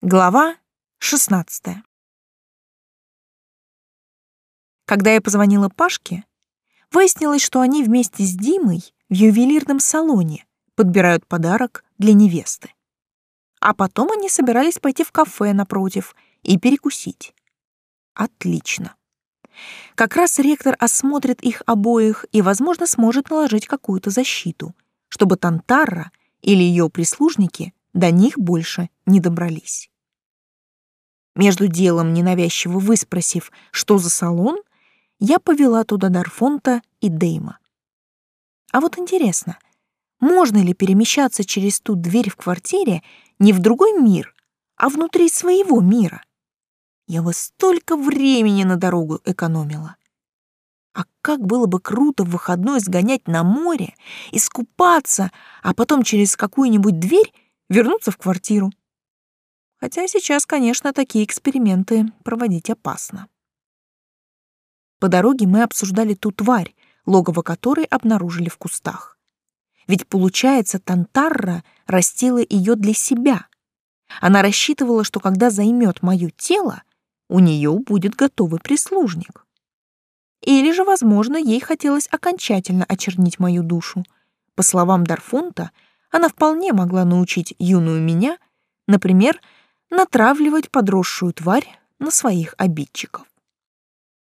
Глава 16. Когда я позвонила Пашке, выяснилось, что они вместе с Димой в ювелирном салоне подбирают подарок для невесты. А потом они собирались пойти в кафе напротив и перекусить. Отлично. Как раз ректор осмотрит их обоих и, возможно, сможет наложить какую-то защиту, чтобы Тантарра или ее прислужники до них больше не добрались. Между делом, ненавязчиво выспросив, что за салон, я повела туда Дарфонта и Дейма. А вот интересно, можно ли перемещаться через ту дверь в квартире не в другой мир, а внутри своего мира? Я бы столько времени на дорогу экономила. А как было бы круто в выходной сгонять на море, искупаться, а потом через какую-нибудь дверь вернуться в квартиру. Хотя сейчас, конечно, такие эксперименты проводить опасно. По дороге мы обсуждали ту тварь, логово которой обнаружили в кустах. Ведь, получается, Тантарра растила ее для себя. Она рассчитывала, что когда займет мое тело, у нее будет готовый прислужник. Или же, возможно, ей хотелось окончательно очернить мою душу. По словам Дарфонта, она вполне могла научить юную меня, например, натравливать подросшую тварь на своих обидчиков.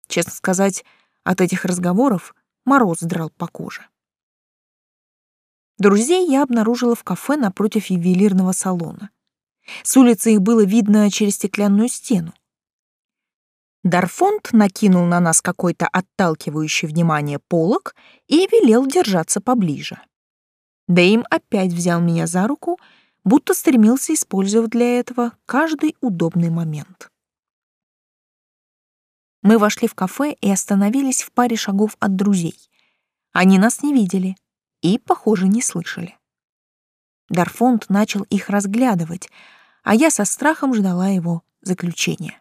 Честно сказать, от этих разговоров мороз драл по коже. Друзей я обнаружила в кафе напротив ювелирного салона. С улицы их было видно через стеклянную стену. Дарфонд накинул на нас какой-то отталкивающий внимание полог и велел держаться поближе. Дэйм опять взял меня за руку, будто стремился использовать для этого каждый удобный момент. Мы вошли в кафе и остановились в паре шагов от друзей. Они нас не видели и, похоже, не слышали. Дарфонд начал их разглядывать, а я со страхом ждала его заключения.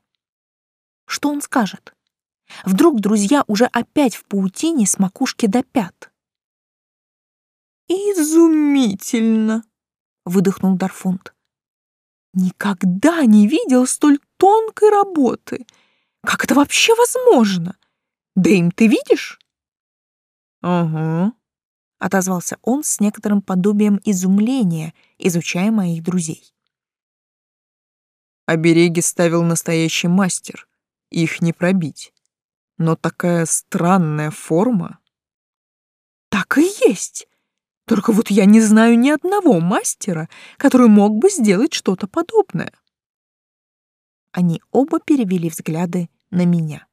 Что он скажет? Вдруг друзья уже опять в паутине с макушки до пят? «Изумительно!» — выдохнул Дарфунд. «Никогда не видел столь тонкой работы. Как это вообще возможно? Дэйм, ты видишь?» «Угу», — отозвался он с некоторым подобием изумления, изучая моих друзей. Обереги ставил настоящий мастер. Их не пробить. Но такая странная форма. Так и есть. Только вот я не знаю ни одного мастера, который мог бы сделать что-то подобное. Они оба перевели взгляды на меня.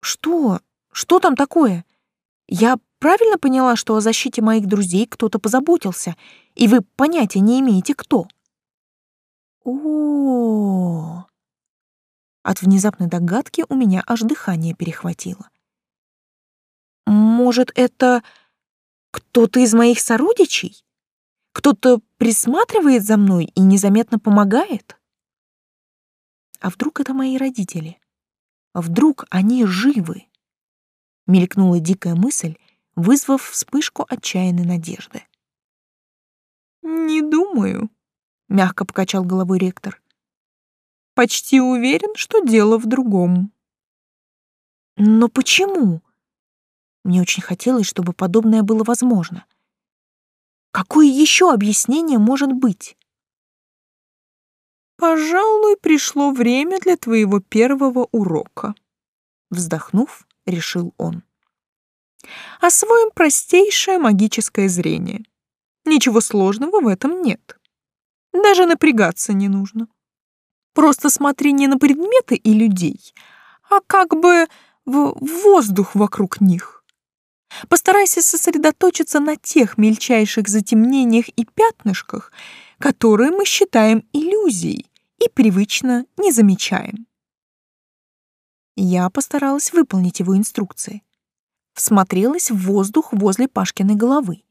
Что? Что там такое? Я правильно поняла, что о защите моих друзей кто-то позаботился, и вы понятия не имеете, кто? О. От внезапной догадки у меня аж дыхание перехватило. Может, это кто-то из моих сородичей? Кто-то присматривает за мной и незаметно помогает? А вдруг это мои родители? А вдруг они живы? Мелькнула дикая мысль, вызвав вспышку отчаянной надежды. «Не думаю», — мягко покачал головой ректор. «Почти уверен, что дело в другом». «Но почему?» Мне очень хотелось, чтобы подобное было возможно. Какое еще объяснение может быть? «Пожалуй, пришло время для твоего первого урока», — вздохнув, решил он. «Освоим простейшее магическое зрение. Ничего сложного в этом нет. Даже напрягаться не нужно. Просто смотри не на предметы и людей, а как бы в воздух вокруг них. Постарайся сосредоточиться на тех мельчайших затемнениях и пятнышках, которые мы считаем иллюзией и привычно не замечаем. Я постаралась выполнить его инструкции. Всмотрелась в воздух возле Пашкиной головы.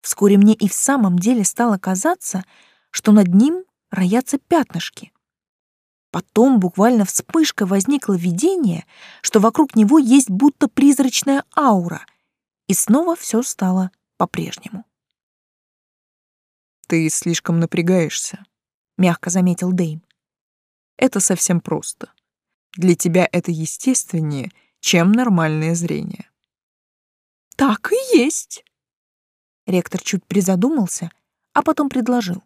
Вскоре мне и в самом деле стало казаться, что над ним роятся пятнышки. Потом буквально вспышка возникло видение, что вокруг него есть будто призрачная аура, и снова все стало по-прежнему. «Ты слишком напрягаешься», — мягко заметил Дэйм. Это совсем просто. Для тебя это естественнее, чем нормальное зрение. Так и есть. Ректор чуть призадумался, а потом предложил.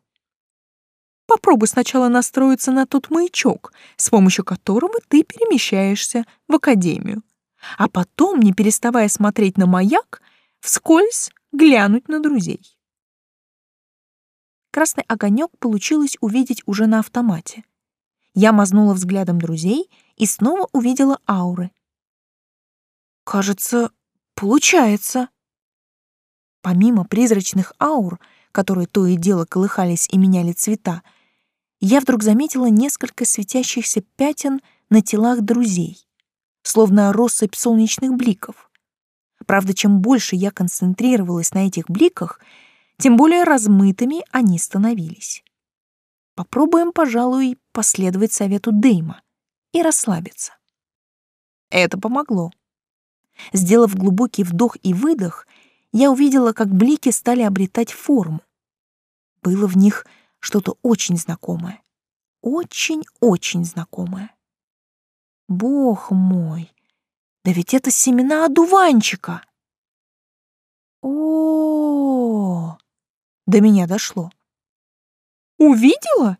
Попробуй сначала настроиться на тот маячок, с помощью которого ты перемещаешься в академию, а потом, не переставая смотреть на маяк, вскользь глянуть на друзей. Красный огонек получилось увидеть уже на автомате. Я мазнула взглядом друзей и снова увидела ауры. Кажется, получается. Помимо призрачных аур, которые то и дело колыхались и меняли цвета, я вдруг заметила несколько светящихся пятен на телах друзей, словно россыпь солнечных бликов. Правда, чем больше я концентрировалась на этих бликах, тем более размытыми они становились. Попробуем, пожалуй, последовать совету Дейма и расслабиться. Это помогло. Сделав глубокий вдох и выдох, я увидела, как блики стали обретать форму. Было в них что-то очень знакомое. Очень-очень знакомое. Бог мой, да ведь это семена одуванчика. О, до меня дошло. Увидела?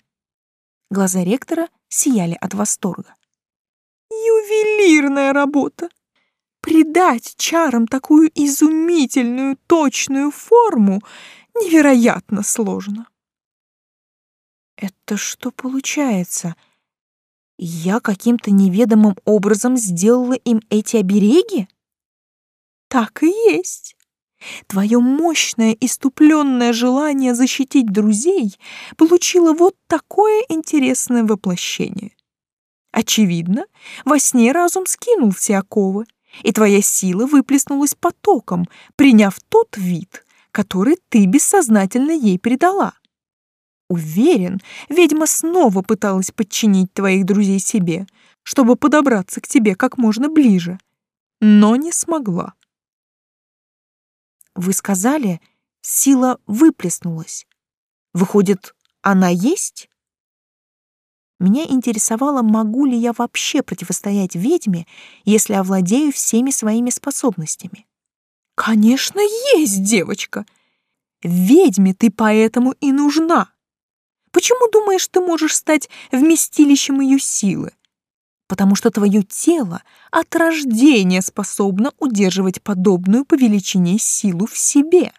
Глаза ректора сияли от восторга. Ювелирная работа. Придать чарам такую изумительную, точную форму невероятно сложно. Это что получается? Я каким-то неведомым образом сделала им эти обереги? Так и есть. Твое мощное иступленное желание защитить друзей получило вот такое интересное воплощение. Очевидно, во сне разум скинул все оковы, и твоя сила выплеснулась потоком, приняв тот вид, который ты бессознательно ей придала. Уверен, ведьма снова пыталась подчинить твоих друзей себе, чтобы подобраться к тебе как можно ближе, но не смогла. Вы сказали, сила выплеснулась. Выходит, она есть? Меня интересовало, могу ли я вообще противостоять ведьме, если овладею всеми своими способностями. Конечно, есть, девочка. Ведьме ты поэтому и нужна. Почему думаешь, ты можешь стать вместилищем ее силы? Потому что твое тело от рождения способно удерживать подобную по величине силу в себе.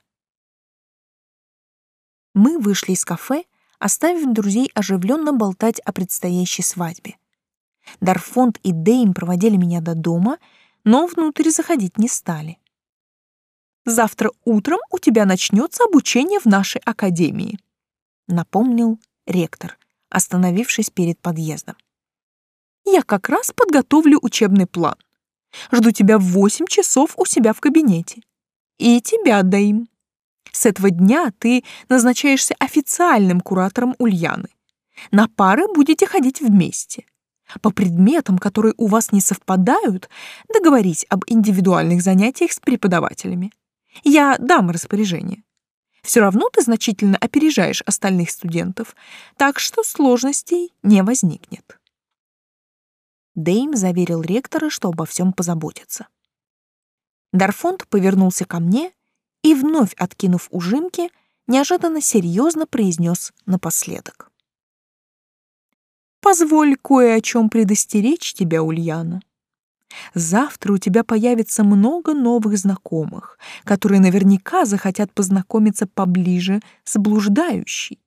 Мы вышли из кафе, оставив друзей оживленно болтать о предстоящей свадьбе. Дарфонд и Дейм проводили меня до дома, но внутрь заходить не стали. «Завтра утром у тебя начнется обучение в нашей академии», напомнил ректор, остановившись перед подъездом. «Я как раз подготовлю учебный план. Жду тебя в восемь часов у себя в кабинете. И тебя, Дэйм. С этого дня ты назначаешься официальным куратором Ульяны. На пары будете ходить вместе. По предметам, которые у вас не совпадают, договорить об индивидуальных занятиях с преподавателями. Я дам распоряжение. Все равно ты значительно опережаешь остальных студентов, так что сложностей не возникнет. Дейм заверил ректора, что обо всем позаботится. Дарфонд повернулся ко мне и, вновь откинув ужимки, неожиданно серьезно произнес напоследок. «Позволь кое о чем предостеречь тебя, Ульяна. Завтра у тебя появится много новых знакомых, которые наверняка захотят познакомиться поближе с блуждающей.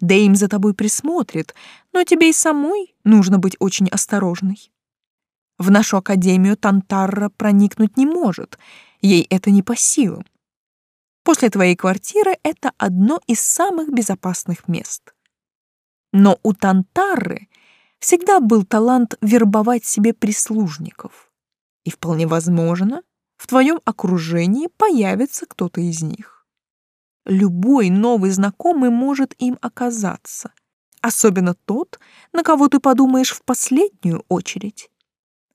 Да им за тобой присмотрят, но тебе и самой нужно быть очень осторожной. В нашу академию Тантарра проникнуть не может, ей это не по силам. После твоей квартиры это одно из самых безопасных мест. Но у Тантарры всегда был талант вербовать себе прислужников. И вполне возможно, в твоем окружении появится кто-то из них. Любой новый знакомый может им оказаться, особенно тот, на кого ты подумаешь в последнюю очередь.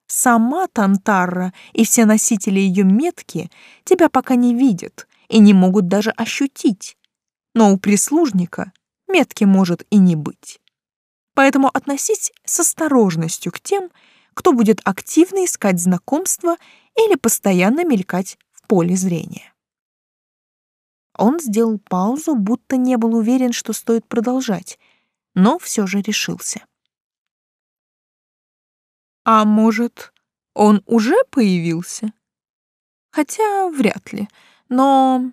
Сама Тантарра и все носители ее метки тебя пока не видят и не могут даже ощутить. Но у прислужника метки может и не быть. Поэтому относись с осторожностью к тем, кто будет активно искать знакомства или постоянно мелькать в поле зрения. Он сделал паузу, будто не был уверен, что стоит продолжать, но все же решился. «А может, он уже появился?» «Хотя вряд ли, но...»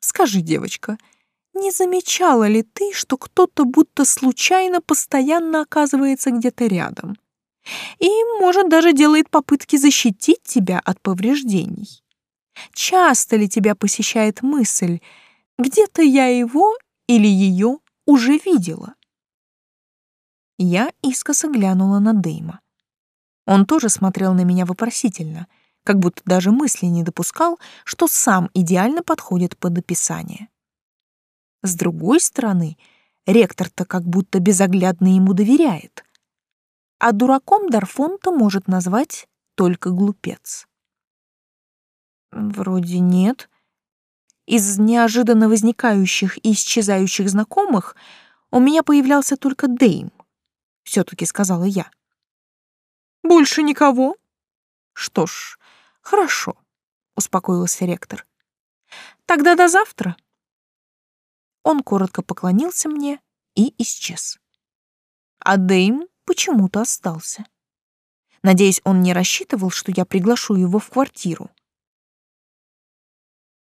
«Скажи, девочка, не замечала ли ты, что кто-то будто случайно постоянно оказывается где-то рядом?» и, может, даже делает попытки защитить тебя от повреждений. Часто ли тебя посещает мысль, где-то я его или ее уже видела? Я искоса глянула на Дейма. Он тоже смотрел на меня вопросительно, как будто даже мысли не допускал, что сам идеально подходит под описание. С другой стороны, ректор-то как будто безоглядно ему доверяет, а дураком Дарфонта может назвать только глупец. Вроде нет. Из неожиданно возникающих и исчезающих знакомых у меня появлялся только Дейм, все-таки сказала я. Больше никого? Что ж, хорошо, успокоился ректор. Тогда до завтра. Он коротко поклонился мне и исчез. А Дейм почему-то остался. Надеюсь, он не рассчитывал, что я приглашу его в квартиру.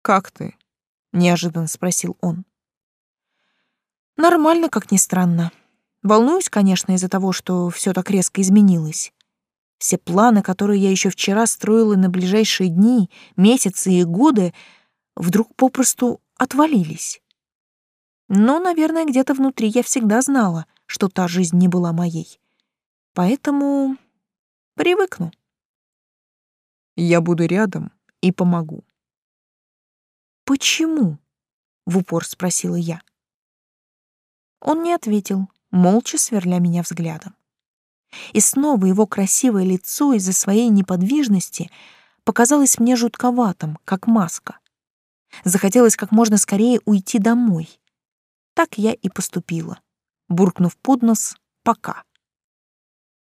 «Как ты?» — неожиданно спросил он. «Нормально, как ни странно. Волнуюсь, конечно, из-за того, что все так резко изменилось. Все планы, которые я еще вчера строила на ближайшие дни, месяцы и годы, вдруг попросту отвалились. Но, наверное, где-то внутри я всегда знала — что та жизнь не была моей. Поэтому привыкну. Я буду рядом и помогу. Почему? В упор спросила я. Он не ответил, молча сверля меня взглядом. И снова его красивое лицо из-за своей неподвижности показалось мне жутковатым, как маска. Захотелось как можно скорее уйти домой. Так я и поступила буркнув под нос «пока».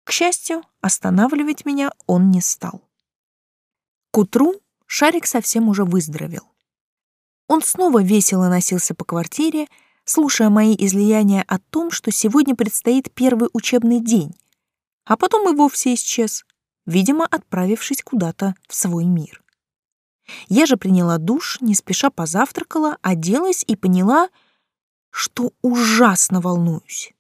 К счастью, останавливать меня он не стал. К утру Шарик совсем уже выздоровел. Он снова весело носился по квартире, слушая мои излияния о том, что сегодня предстоит первый учебный день, а потом и вовсе исчез, видимо, отправившись куда-то в свой мир. Я же приняла душ, не спеша позавтракала, оделась и поняла, что ужасно волнуюсь.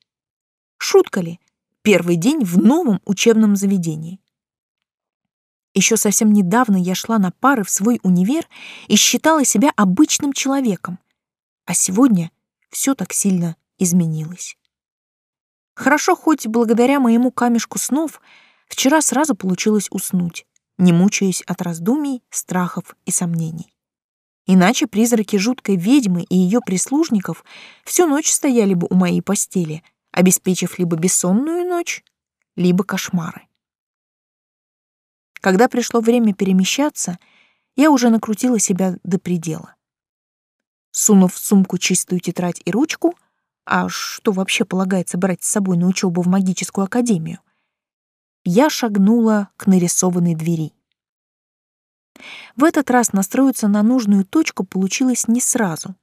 Шутка ли? Первый день в новом учебном заведении. Еще совсем недавно я шла на пары в свой универ и считала себя обычным человеком, а сегодня все так сильно изменилось. Хорошо, хоть благодаря моему камешку снов вчера сразу получилось уснуть, не мучаясь от раздумий, страхов и сомнений. Иначе призраки жуткой ведьмы и ее прислужников всю ночь стояли бы у моей постели, обеспечив либо бессонную ночь, либо кошмары. Когда пришло время перемещаться, я уже накрутила себя до предела. Сунув в сумку чистую тетрадь и ручку, а что вообще полагается брать с собой на учебу в магическую академию, я шагнула к нарисованной двери. В этот раз настроиться на нужную точку получилось не сразу.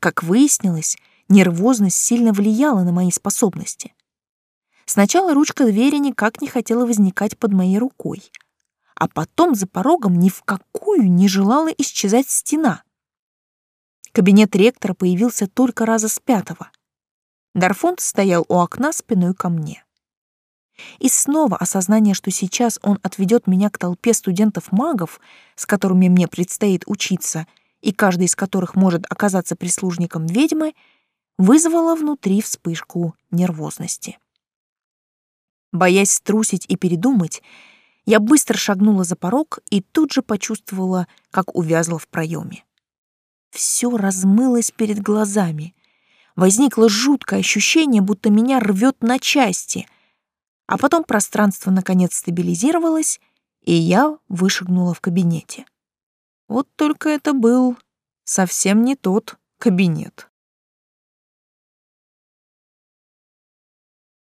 Как выяснилось, нервозность сильно влияла на мои способности. Сначала ручка двери никак не хотела возникать под моей рукой, а потом за порогом ни в какую не желала исчезать стена. Кабинет ректора появился только раза с пятого. Дарфонд стоял у окна спиной ко мне. И снова осознание, что сейчас он отведет меня к толпе студентов-магов, с которыми мне предстоит учиться, и каждый из которых может оказаться прислужником ведьмы, вызвало внутри вспышку нервозности. Боясь струсить и передумать, я быстро шагнула за порог и тут же почувствовала, как увязла в проеме. Все размылось перед глазами. Возникло жуткое ощущение, будто меня рвет на части — а потом пространство наконец стабилизировалось, и я вышагнула в кабинете. Вот только это был совсем не тот кабинет.